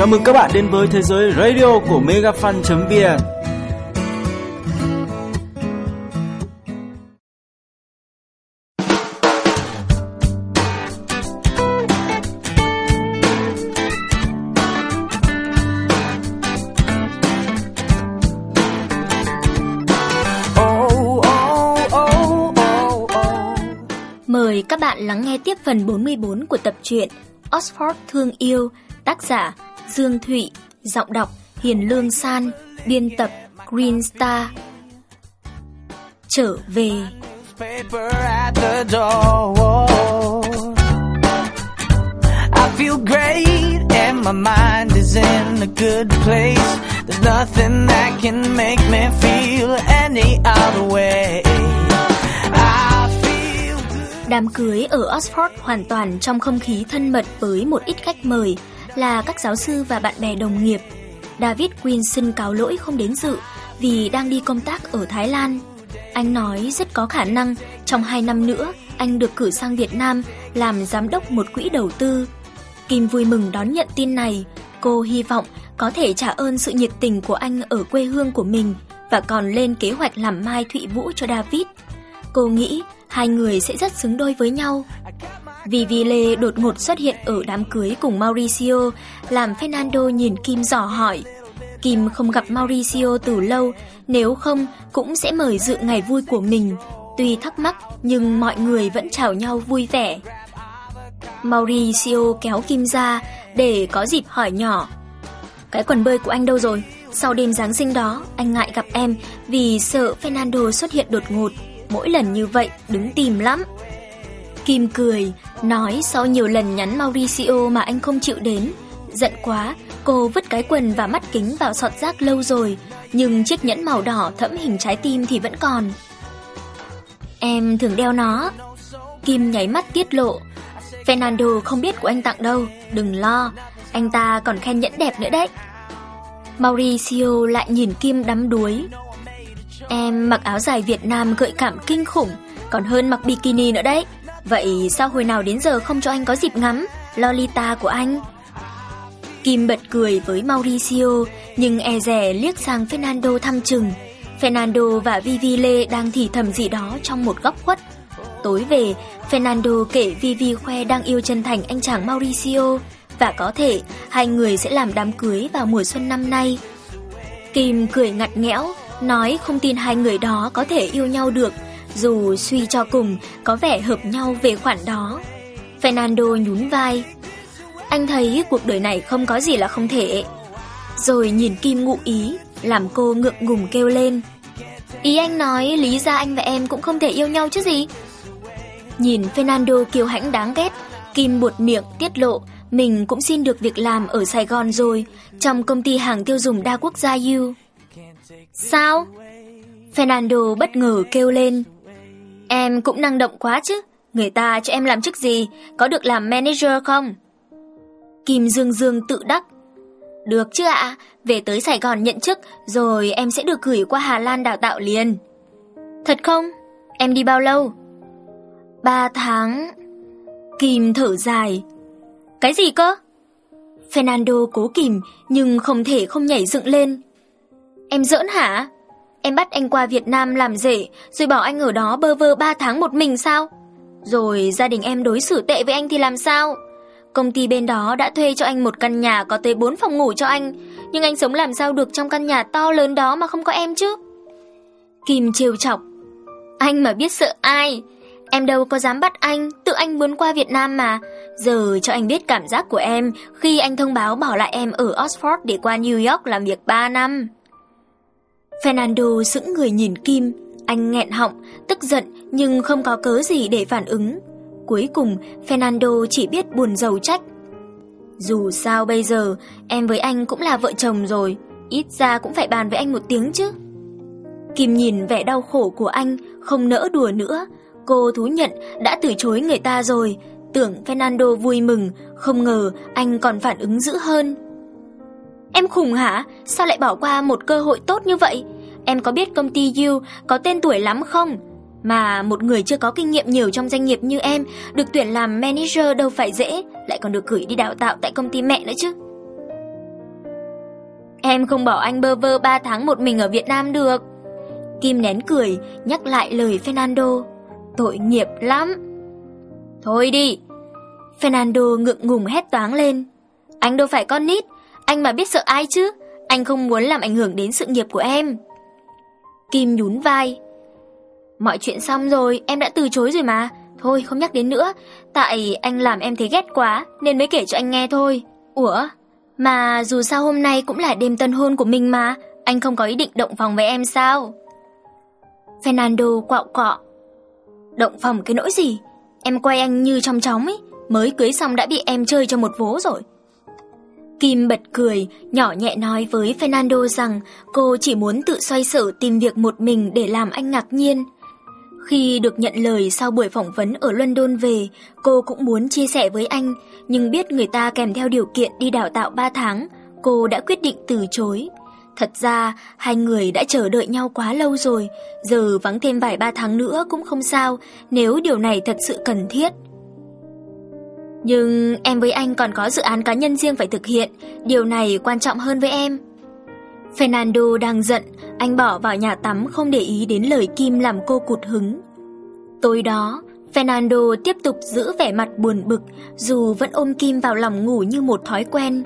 Chào mừng các bạn đến với thế giới radio của megafan.vn Mời các bạn lắng nghe tiếp phần 44 của tập truyện Oxford Thương Yêu, tác giả Dương Thụy, giọng đọc Hiền Lương San, biên tập Green Star. Trở về paper at the door. I feel great and my mind is in a good place. There's nothing that can make me feel any other way. Đám cưới ở Oxford hoàn toàn trong không khí thân mật với một ít khách mời là các giáo sư và bạn bè đồng nghiệp. David Wilson cáo lỗi không đến dự vì đang đi công tác ở Thái Lan. Anh nói rất có khả năng trong 2 năm nữa, anh được cử sang Việt Nam làm giám đốc một quỹ đầu tư. Kim vui mừng đón nhận tin này. Cô hy vọng có thể trả ơn sự nhiệt tình của anh ở quê hương của mình và còn lên kế hoạch làm mai thụy vũ cho David. Cô nghĩ hai người sẽ rất xứng đôi với nhau. Vivi Lê đột ngột xuất hiện ở đám cưới cùng Mauricio, làm Fernando nhìn Kim dò hỏi. Kim không gặp Mauricio từ lâu, nếu không cũng sẽ mời dự ngày vui của mình. Tuy thắc mắc nhưng mọi người vẫn chào nhau vui vẻ. Mauricio kéo Kim ra để có dịp hỏi nhỏ. Cái quần bơi của anh đâu rồi? Sau đêm Giáng sinh đó, anh ngại gặp em vì sợ Fernando xuất hiện đột ngột. Mỗi lần như vậy, đứng tìm lắm. Kim cười, nói sau nhiều lần nhắn Mauricio mà anh không chịu đến. Giận quá, cô vứt cái quần và mắt kính vào sọt rác lâu rồi, nhưng chiếc nhẫn màu đỏ thẫm hình trái tim thì vẫn còn. Em thường đeo nó. Kim nháy mắt tiết lộ. Fernando không biết của anh tặng đâu, đừng lo, anh ta còn khen nhẫn đẹp nữa đấy. Mauricio lại nhìn Kim đắm đuối. Em mặc áo dài Việt Nam gợi cảm kinh khủng, còn hơn mặc bikini nữa đấy. Vậy sao hồi nào đến giờ không cho anh có dịp ngắm Lolita của anh? Kim bật cười với Mauricio, nhưng e rè liếc sang Fernando thăm chừng. Fernando và Vivi Lê đang thì thầm gì đó trong một góc khuất. Tối về, Fernando kể Vivi khoe đang yêu chân thành anh chàng Mauricio, và có thể hai người sẽ làm đám cưới vào mùa xuân năm nay. Kim cười ngặt nghẽo, nói không tin hai người đó có thể yêu nhau được, dù suy cho cùng có vẻ hợp nhau về khoản đó. Fernando nhún vai. Anh thấy cuộc đời này không có gì là không thể. Rồi nhìn Kim ngụ ý, làm cô ngượng ngùng kêu lên. Ý anh nói lý ra anh và em cũng không thể yêu nhau chứ gì? Nhìn Fernando kiêu hãnh đáng ghét, Kim buột miệng tiết lộ mình cũng xin được việc làm ở Sài Gòn rồi, trong công ty hàng tiêu dùng đa quốc gia U. Sao? Fernando bất ngờ kêu lên. Em cũng năng động quá chứ, người ta cho em làm chức gì, có được làm manager không? Kim Dương Dương tự đắc. Được chứ ạ, về tới Sài Gòn nhận chức, rồi em sẽ được gửi qua Hà Lan đào tạo liền. Thật không? Em đi bao lâu? Ba tháng... Kim thở dài. Cái gì cơ? Fernando cố kìm nhưng không thể không nhảy dựng lên. Em giỡn hả? Em bắt anh qua Việt Nam làm rể rồi bảo anh ở đó bơ vơ 3 tháng một mình sao? Rồi gia đình em đối xử tệ với anh thì làm sao? Công ty bên đó đã thuê cho anh một căn nhà có tới 4 phòng ngủ cho anh, nhưng anh sống làm sao được trong căn nhà to lớn đó mà không có em chứ? Kim trêu chọc. Anh mà biết sợ ai? Em đâu có dám bắt anh, tự anh muốn qua Việt Nam mà. Giờ cho anh biết cảm giác của em khi anh thông báo bỏ lại em ở Oxford để qua New York làm việc 3 năm. Fernando sững người nhìn Kim, anh nghẹn họng, tức giận nhưng không có cớ gì để phản ứng. Cuối cùng, Fernando chỉ biết buồn rầu trách. Dù sao bây giờ, em với anh cũng là vợ chồng rồi, ít ra cũng phải bàn với anh một tiếng chứ. Kim nhìn vẻ đau khổ của anh, không nỡ đùa nữa. Cô thú nhận đã từ chối người ta rồi, tưởng Fernando vui mừng, không ngờ anh còn phản ứng dữ hơn. Em khùng hả? Sao lại bỏ qua một cơ hội tốt như vậy? Em có biết công ty You có tên tuổi lắm không? Mà một người chưa có kinh nghiệm nhiều trong doanh nghiệp như em được tuyển làm manager đâu phải dễ, lại còn được gửi đi đào tạo tại công ty mẹ nữa chứ. Em không bỏ anh bơ vơ 3 tháng một mình ở Việt Nam được. Kim nén cười, nhắc lại lời Fernando. Tội nghiệp lắm. Thôi đi. Fernando ngượng ngùng hét toáng lên. Anh đâu phải con nít, anh mà biết sợ ai chứ. Anh không muốn làm ảnh hưởng đến sự nghiệp của em. Kim nhún vai. Mọi chuyện xong rồi, em đã từ chối rồi mà. Thôi không nhắc đến nữa, tại anh làm em thấy ghét quá nên mới kể cho anh nghe thôi. Ủa, mà dù sao hôm nay cũng là đêm tân hôn của mình mà, anh không có ý định động phòng với em sao? Fernando quạo quọ. Động phòng cái nỗi gì? Em quay anh như trong chóng ấy, mới cưới xong đã bị em chơi cho một vố rồi. Kim bật cười, nhỏ nhẹ nói với Fernando rằng cô chỉ muốn tự xoay sở tìm việc một mình để làm anh ngạc nhiên. Khi được nhận lời sau buổi phỏng vấn ở London về, cô cũng muốn chia sẻ với anh, nhưng biết người ta kèm theo điều kiện đi đào tạo 3 tháng, cô đã quyết định từ chối. Thật ra, hai người đã chờ đợi nhau quá lâu rồi, giờ vắng thêm vài ba tháng nữa cũng không sao, nếu điều này thật sự cần thiết. Nhưng em với anh còn có dự án cá nhân riêng phải thực hiện, điều này quan trọng hơn với em. Fernando đang giận, anh bỏ vào nhà tắm không để ý đến lời Kim làm cô cụt hứng. Tối đó, Fernando tiếp tục giữ vẻ mặt buồn bực dù vẫn ôm Kim vào lòng ngủ như một thói quen.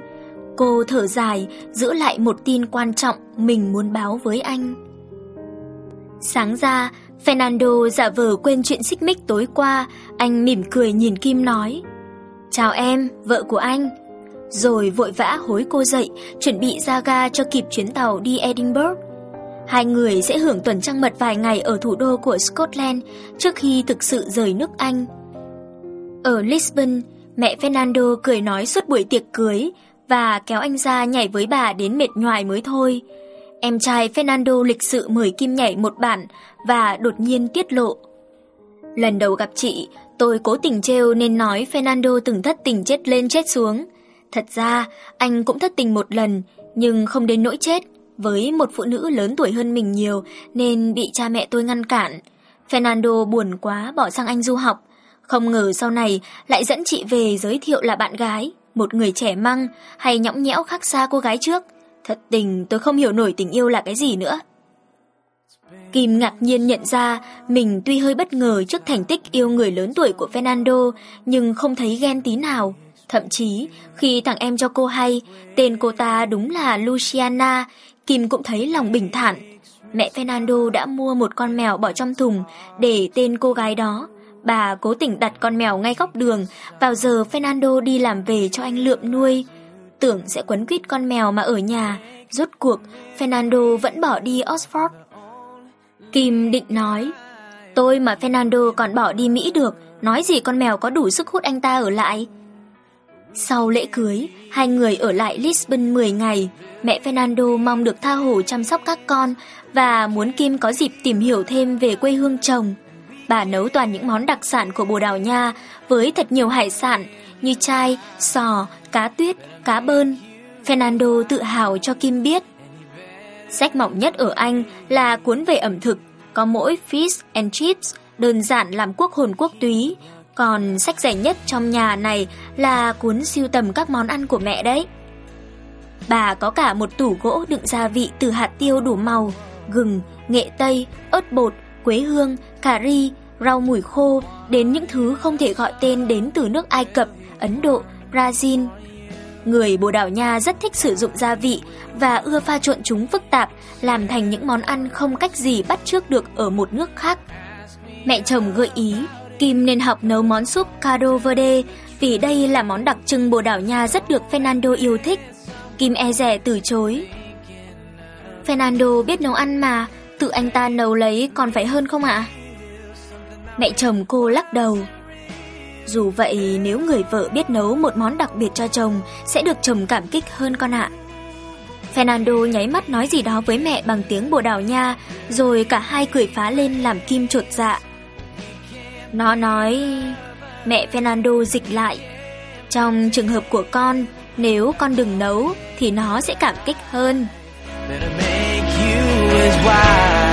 Cô thở dài, giữ lại một tin quan trọng mình muốn báo với anh. Sáng ra, Fernando giả vờ quên chuyện xích mích tối qua, anh mỉm cười nhìn Kim nói Chào em, vợ của anh. Rồi vội vã hối cô dậy, chuẩn bị ra ga cho kịp chuyến tàu đi Edinburgh. Hai người sẽ hưởng tuần trăng mật vài ngày ở thủ đô của Scotland trước khi thực sự rời nước Anh. Ở Lisbon, mẹ Fernando cười nói suốt buổi tiệc cưới và kéo anh ra nhảy với bà đến mệt nhoài mới thôi. Em trai Fernando lịch sự mời Kim nhảy một bản và đột nhiên tiết lộ. Lần đầu gặp chị, tôi cố tình trêu nên nói Fernando từng thất tình chết lên chết xuống. Thật ra, anh cũng thất tình một lần, nhưng không đến nỗi chết, với một phụ nữ lớn tuổi hơn mình nhiều nên bị cha mẹ tôi ngăn cản. Fernando buồn quá bỏ sang Anh du học, không ngờ sau này lại dẫn chị về giới thiệu là bạn gái, một người trẻ măng hay nhõng nhẽo khác xa cô gái trước. Thật tình tôi không hiểu nổi tình yêu là cái gì nữa. Kim ngạc nhiên nhận ra mình tuy hơi bất ngờ trước thành tích yêu người lớn tuổi của Fernando nhưng không thấy ghen tí nào. Thậm chí, khi thằng em cho cô hay, tên cô ta đúng là Luciana, Kim cũng thấy lòng bình thản. Mẹ Fernando đã mua một con mèo bỏ trong thùng để tên cô gái đó. Bà cố tình đặt con mèo ngay góc đường, vào giờ Fernando đi làm về cho anh lượm nuôi. Tưởng sẽ quấn quýt con mèo mà ở nhà, rốt cuộc Fernando vẫn bỏ đi Oxford. Kim định nói, tôi mà Fernando còn bỏ đi Mỹ được, nói gì con mèo có đủ sức hút anh ta ở lại. Sau lễ cưới, hai người ở lại Lisbon 10 ngày. Mẹ Fernando mong được tha hồ chăm sóc các con và muốn Kim có dịp tìm hiểu thêm về quê hương chồng. Bà nấu toàn những món đặc sản của Bồ Đào Nha với thật nhiều hải sản như chai, sò, cá tuyết, cá bơn. Fernando tự hào cho Kim biết. Sách mỏng nhất ở Anh là cuốn về ẩm thực, có mỗi Fish and Chips, đơn giản làm quốc hồn quốc túy, còn sách rẻ nhất trong nhà này là cuốn siêu tầm các món ăn của mẹ đấy. Bà có cả một tủ gỗ đựng gia vị từ hạt tiêu đủ màu, gừng, nghệ tây, ớt bột, quế hương, cà ri, rau mùi khô đến những thứ không thể gọi tên đến từ nước Ai Cập, Ấn Độ, Brazil. Người Bồ Đào Nha rất thích sử dụng gia vị và ưa pha trộn chúng phức tạp làm thành những món ăn không cách gì bắt trước được ở một nước khác. Mẹ chồng gợi ý Kim nên học nấu món súp caro verde vì đây là món đặc trưng Bồ Đào Nha rất được Fernando yêu thích. Kim e rẻ từ chối. Fernando biết nấu ăn mà, tự anh ta nấu lấy còn phải hơn không ạ? Mẹ chồng cô lắc đầu. Dù vậy nếu người vợ biết nấu một món đặc biệt cho chồng sẽ được chồng cảm kích hơn con ạ. Fernando nháy mắt nói gì đó với mẹ bằng tiếng Bồ Đào Nha, rồi cả hai cười phá lên làm Kim trột dạ. Nó nói... Mẹ Fernando dịch lại. Trong trường hợp của con, nếu con đừng nấu thì nó sẽ cảm kích hơn. He's a lucky